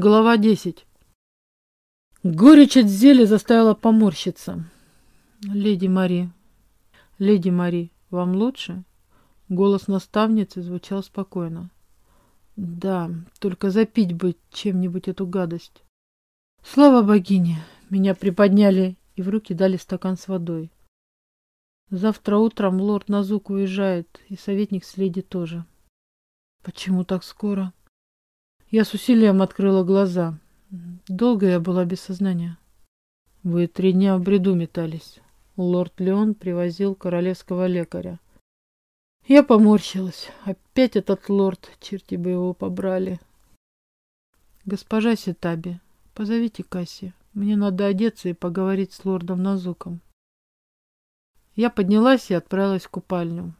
Глава 10. Горечь от зелья заставила поморщиться. «Леди Мари, леди Мари, вам лучше?» Голос наставницы звучал спокойно. «Да, только запить бы чем-нибудь эту гадость». Слава богине! Меня приподняли и в руки дали стакан с водой. Завтра утром лорд Назук уезжает, и советник с леди тоже. Почему так скоро? Я с усилием открыла глаза. Долго я была без сознания. Вы три дня в бреду метались. Лорд Леон привозил королевского лекаря. Я поморщилась. Опять этот лорд, черти бы его побрали. Госпожа Ситаби, позовите Касси. Мне надо одеться и поговорить с лордом Назуком. Я поднялась и отправилась в купальню.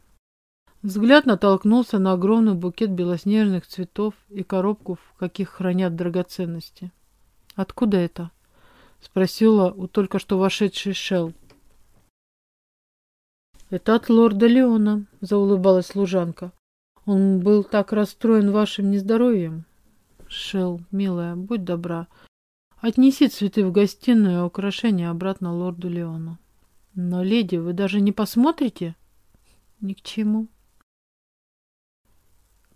Взгляд натолкнулся на огромный букет белоснежных цветов и коробку, в каких хранят драгоценности. «Откуда это?» — спросила у только что вошедшей Шел. «Это от лорда Леона», — заулыбалась служанка. «Он был так расстроен вашим нездоровьем». «Шел, милая, будь добра, отнеси цветы в гостиную, а украшения обратно лорду Леону». «Но, леди, вы даже не посмотрите?» «Ни к чему».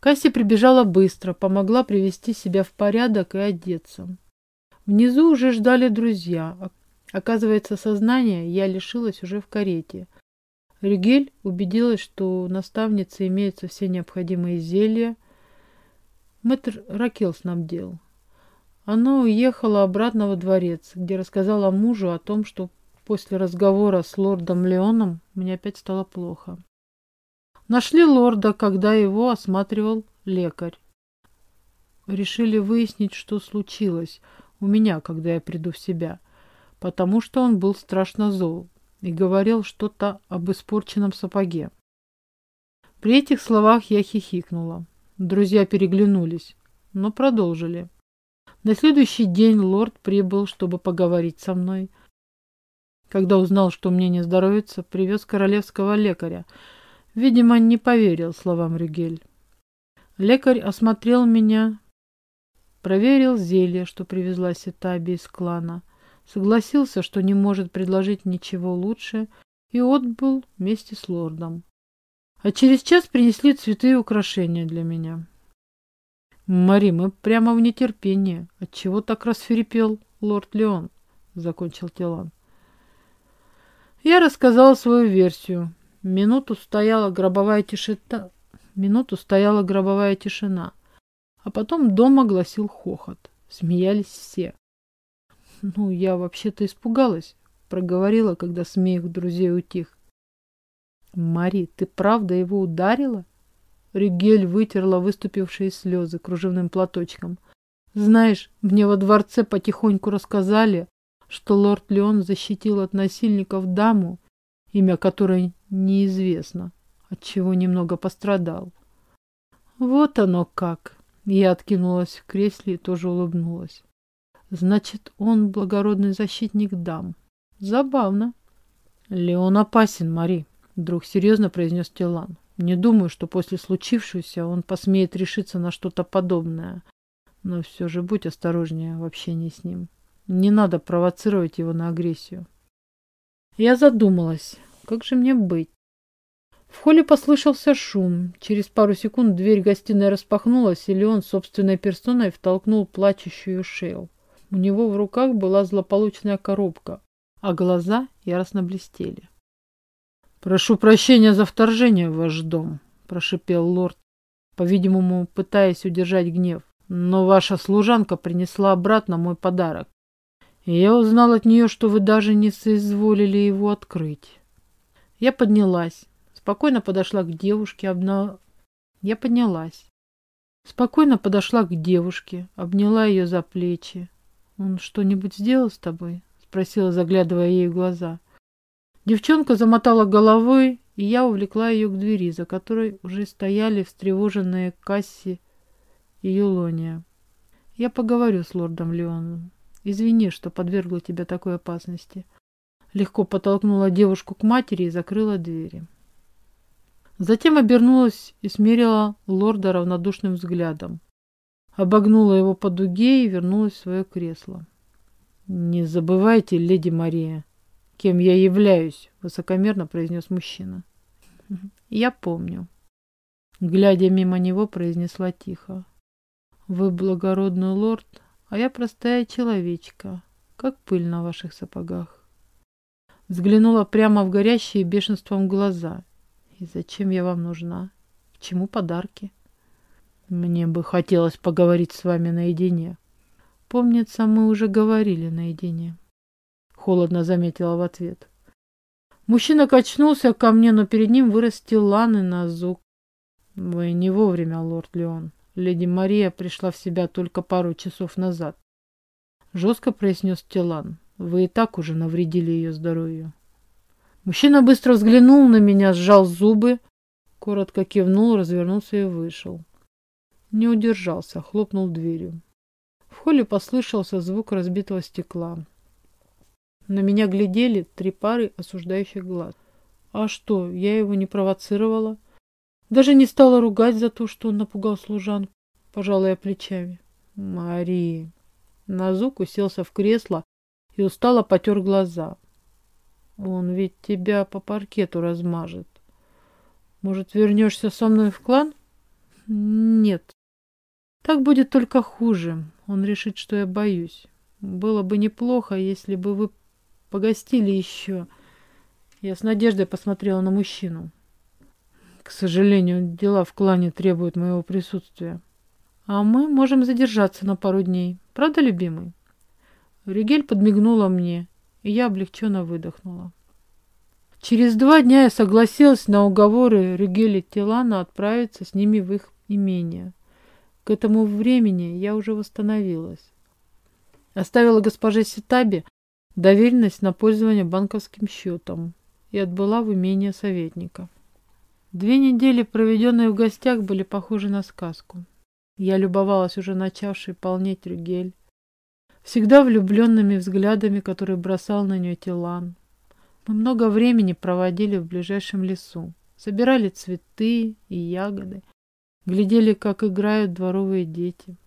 Касси прибежала быстро, помогла привести себя в порядок и одеться. Внизу уже ждали друзья. Оказывается, сознание я лишилась уже в карете. Ригель убедилась, что у наставницы имеются все необходимые зелья. Мэтр Ракел снабдил. Она уехала обратно во дворец, где рассказала мужу о том, что после разговора с лордом Леоном мне опять стало плохо. Нашли лорда, когда его осматривал лекарь. Решили выяснить, что случилось у меня, когда я приду в себя, потому что он был страшно зол и говорил что-то об испорченном сапоге. При этих словах я хихикнула. Друзья переглянулись, но продолжили. На следующий день лорд прибыл, чтобы поговорить со мной. Когда узнал, что мне не здоровится, привез королевского лекаря, Видимо, не поверил словам Рюгель. Лекарь осмотрел меня, проверил зелье, что привезла Ситаби из клана, согласился, что не может предложить ничего лучше, и отбыл вместе с лордом. А через час принесли цветы и украшения для меня. Мари, мы прямо в нетерпении. Отчего так расферепел лорд Леон? Закончил Тилан. Я рассказал свою версию, Минуту стояла гробовая тишина. Минуту стояла гробовая тишина. А потом дом огласил хохот. Смеялись все. Ну, я вообще-то испугалась, проговорила, когда смех друзей утих. Мари, ты правда его ударила? Ригель вытерла выступившие слезы кружевным платочком. Знаешь, мне во дворце потихоньку рассказали, что лорд Леон защитил от насильников даму, имя которой неизвестно, от чего немного пострадал. Вот оно как. Я откинулась в кресле и тоже улыбнулась. Значит, он благородный защитник дам. Забавно. Леон опасен, Мари, вдруг серьезно произнес Тилан. Не думаю, что после случившегося он посмеет решиться на что-то подобное. Но все же будь осторожнее в общении с ним. Не надо провоцировать его на агрессию. Я задумалась, как же мне быть? В холле послышался шум. Через пару секунд дверь гостиной распахнулась, и Леон собственной персоной втолкнул плачущую Шейл. У него в руках была злополучная коробка, а глаза яростно блестели. «Прошу прощения за вторжение в ваш дом», – прошипел лорд, по-видимому, пытаясь удержать гнев. «Но ваша служанка принесла обратно мой подарок, я узнал от нее, что вы даже не соизволили его открыть». Я поднялась. Спокойно подошла к девушке, обна... Я поднялась. Спокойно подошла к девушке, обняла ее за плечи. «Он что-нибудь сделал с тобой?» Спросила, заглядывая ей в глаза. Девчонка замотала головой, и я увлекла ее к двери, за которой уже стояли встревоженные Касси и Юлония. «Я поговорю с лордом Леоном. Извини, что подвергла тебя такой опасности». Легко подтолкнула девушку к матери и закрыла двери. Затем обернулась и смерила лорда равнодушным взглядом. обогнула его по дуге и вернулась в свое кресло. «Не забывайте, леди Мария, кем я являюсь», — высокомерно произнес мужчина. «Я помню». Глядя мимо него, произнесла тихо. «Вы благородный лорд, а я простая человечка, как пыль на ваших сапогах». Взглянула прямо в горящие бешенством глаза. «И зачем я вам нужна? К чему подарки?» «Мне бы хотелось поговорить с вами наедине». «Помнится, мы уже говорили наедине», — холодно заметила в ответ. Мужчина качнулся ко мне, но перед ним вырос Тилан и Назук. «Вы не вовремя, лорд Леон. Леди Мария пришла в себя только пару часов назад». Жестко произнес Тилан. «Вы и так уже навредили ее здоровью». Мужчина быстро взглянул на меня, сжал зубы, коротко кивнул, развернулся и вышел. Не удержался, хлопнул дверью. В холле послышался звук разбитого стекла. На меня глядели три пары осуждающих глаз. А что, я его не провоцировала? Даже не стала ругать за то, что он напугал служан, пожалуй, плечами. Мария. Назук уселся в кресло и устало потер глаза. Он ведь тебя по паркету размажет. Может, вернешься со мной в клан? Нет. Так будет только хуже. Он решит, что я боюсь. Было бы неплохо, если бы вы погостили еще. Я с надеждой посмотрела на мужчину. К сожалению, дела в клане требуют моего присутствия. А мы можем задержаться на пару дней. Правда, любимый? Ригель подмигнула мне, и я облегченно выдохнула. Через два дня я согласилась на уговоры Ригеля Тилана отправиться с ними в их имение. К этому времени я уже восстановилась. Оставила госпоже Ситабе доверенность на пользование банковским счетом и отбыла в имение советника. Две недели, проведенные в гостях, были похожи на сказку. Я любовалась уже начавшей полнеть Рюгель, всегда влюбленными взглядами, которые бросал на нее Тилан. Мы много времени проводили в ближайшем лесу, собирали цветы и ягоды, глядели, как играют дворовые дети.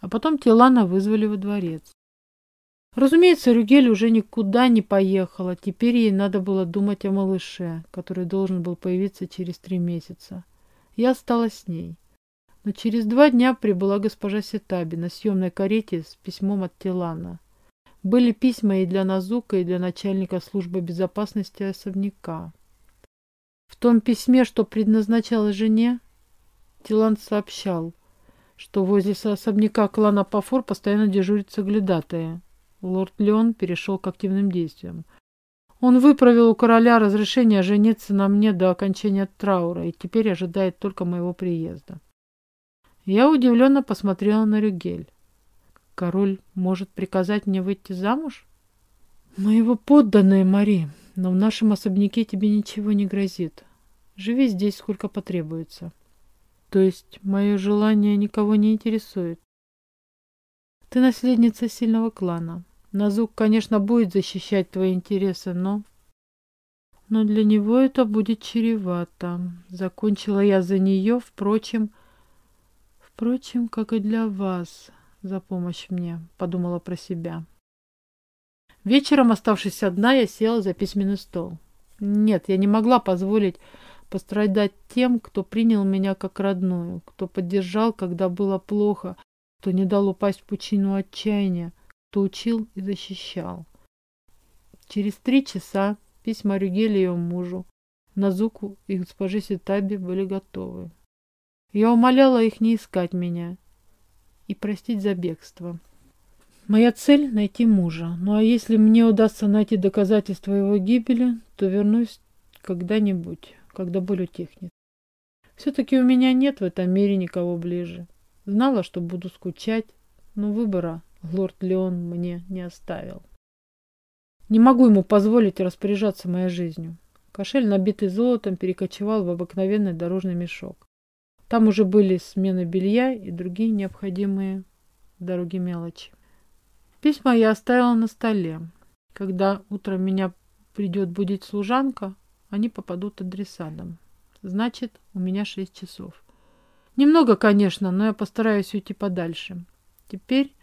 А потом Тилана вызвали во дворец. Разумеется, Рюгель уже никуда не поехала. Теперь ей надо было думать о малыше, который должен был появиться через три месяца. Я осталась с ней. Но через два дня прибыла госпожа Сетаби на съемной карете с письмом от Тилана. Были письма и для Назука, и для начальника службы безопасности особняка. В том письме, что предназначалось жене, Тилан сообщал, что возле особняка клана Пафор постоянно дежурит соглядатая. Лорд Леон перешел к активным действиям. Он выправил у короля разрешение жениться на мне до окончания траура и теперь ожидает только моего приезда. Я удивленно посмотрела на Рюгель. Король может приказать мне выйти замуж? Моего подданные, Мари, но в нашем особняке тебе ничего не грозит. Живи здесь, сколько потребуется. То есть мое желание никого не интересует. Ты наследница сильного клана. Назук, конечно, будет защищать твои интересы, но... Но для него это будет чревато. Закончила я за нее, впрочем... Впрочем, как и для вас, за помощь мне, подумала про себя. Вечером, оставшись одна, я села за письменный стол. Нет, я не могла позволить пострадать тем, кто принял меня как родную, кто поддержал, когда было плохо, кто не дал упасть в пучину отчаяния, кто учил и защищал. Через три часа письма Рюгеле ее мужу, Назуку и госпоже Ситаби были готовы. Я умоляла их не искать меня и простить за бегство. Моя цель — найти мужа. Ну а если мне удастся найти доказательства его гибели, то вернусь когда-нибудь, когда боль утихнет. Все-таки у меня нет в этом мире никого ближе. Знала, что буду скучать, но выбора лорд Леон мне не оставил. Не могу ему позволить распоряжаться моей жизнью. Кошель, набитый золотом, перекочевал в обыкновенный дорожный мешок. Там уже были смены белья и другие необходимые дороги мелочи. Письма я оставила на столе. Когда утром меня придет будить служанка, они попадут адресатом. Значит, у меня шесть часов. Немного, конечно, но я постараюсь уйти подальше. Теперь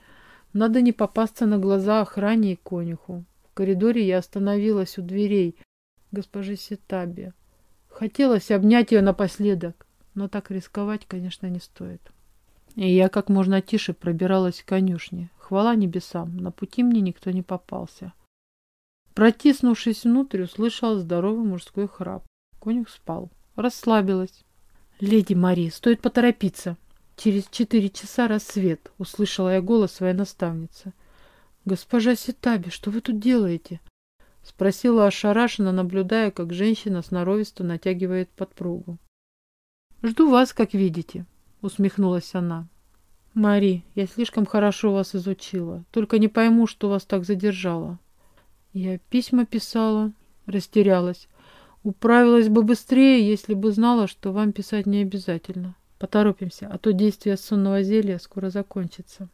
надо не попасться на глаза охране и конюху. В коридоре я остановилась у дверей госпожи Ситаби. Хотелось обнять ее напоследок, но так рисковать, конечно, не стоит. И я как можно тише пробиралась к конюшне. Хвала небесам, на пути мне никто не попался. Протиснувшись внутрь, услышала здоровый мужской храп. Конюх спал. Расслабилась. «Леди Мари, стоит поторопиться. Через четыре часа рассвет», — услышала я голос своей наставницы. «Госпожа Ситаби, что вы тут делаете?» — спросила ошарашенно, наблюдая, как женщина сноровисто натягивает подпругу. «Жду вас, как видите», — усмехнулась она. «Мари, я слишком хорошо вас изучила, только не пойму, что вас так задержало». Я письма писала, растерялась. Управилась бы быстрее, если бы знала, что вам писать не обязательно. Поторопимся, а то действие сонного зелья скоро закончится.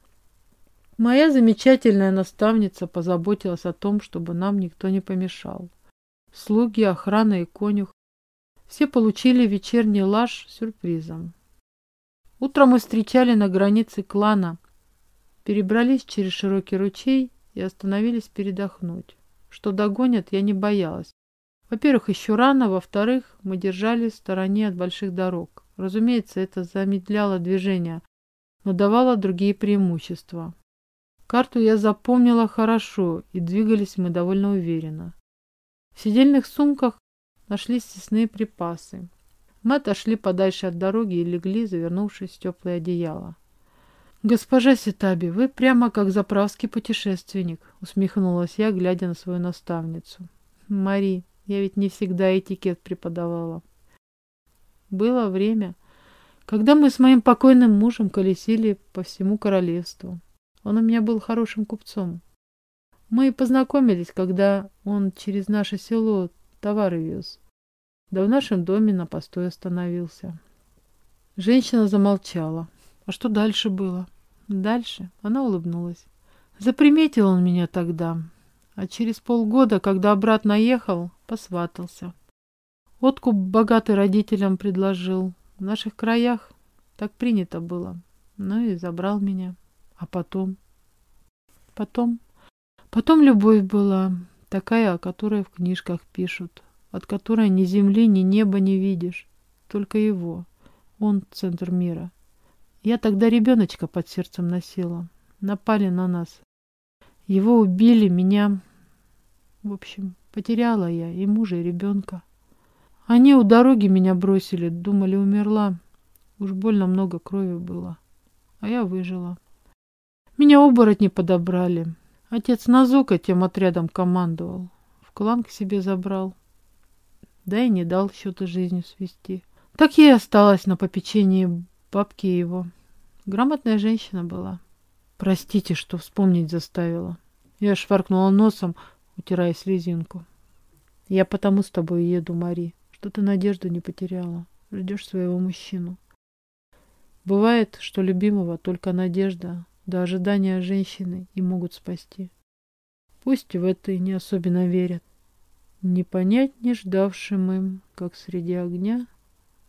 Моя замечательная наставница позаботилась о том, чтобы нам никто не помешал. Слуги, охрана и конюх все получили вечерний лаж сюрпризом. Утром мы встречали на границе клана, перебрались через широкий ручей и остановились передохнуть. Что догонят, я не боялась. Во-первых, еще рано, во-вторых, мы держались в стороне от больших дорог. Разумеется, это замедляло движение, но давало другие преимущества. Карту я запомнила хорошо, и двигались мы довольно уверенно. В сидельных сумках нашлись съестные припасы. Мы отошли подальше от дороги и легли, завернувшись в теплое одеяло. «Госпожа Ситаби, вы прямо как заправский путешественник», — усмехнулась я, глядя на свою наставницу. «Мари, я ведь не всегда этикет преподавала». Было время, когда мы с моим покойным мужем колесили по всему королевству. Он у меня был хорошим купцом. Мы познакомились, когда он через наше село товары вез. Да в нашем доме на постой остановился. Женщина замолчала. А что дальше было? Дальше она улыбнулась. Заприметил он меня тогда, а через полгода, когда обратно ехал, посватался. Откуп богатый родителям предложил. В наших краях так принято было. Ну и забрал меня. А потом? Потом? Потом любовь была, такая, о которой в книжках пишут, от которой ни земли, ни неба не видишь, только его. Он — центр мира. Я тогда ребеночка под сердцем носила. Напали на нас. Его убили, меня... В общем, потеряла я и мужа, и ребенка. Они у дороги меня бросили, думали, умерла. Уж больно много крови было. А я выжила. Меня оборотни подобрали. Отец Назука тем отрядом командовал. В клан к себе забрал. Да и не дал счета жизнью свести. Так я и осталась на попечении бабки его. Грамотная женщина была. Простите, что вспомнить заставила. Я шваркнула носом, утирая слезинку. Я потому с тобой еду, Мари, что ты надежду не потеряла. Ждешь своего мужчину. Бывает, что любимого только надежда до ожидания женщины и могут спасти. Пусть в это и не особенно верят. Не понять не ждавшим им, как среди огня,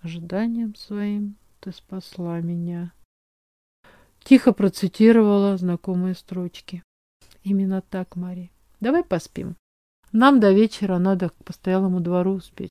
ожиданием своим ты спасла меня. Тихо процитировала знакомые строчки. Именно так, Мари. Давай поспим. Нам до вечера надо к постоялому двору успеть.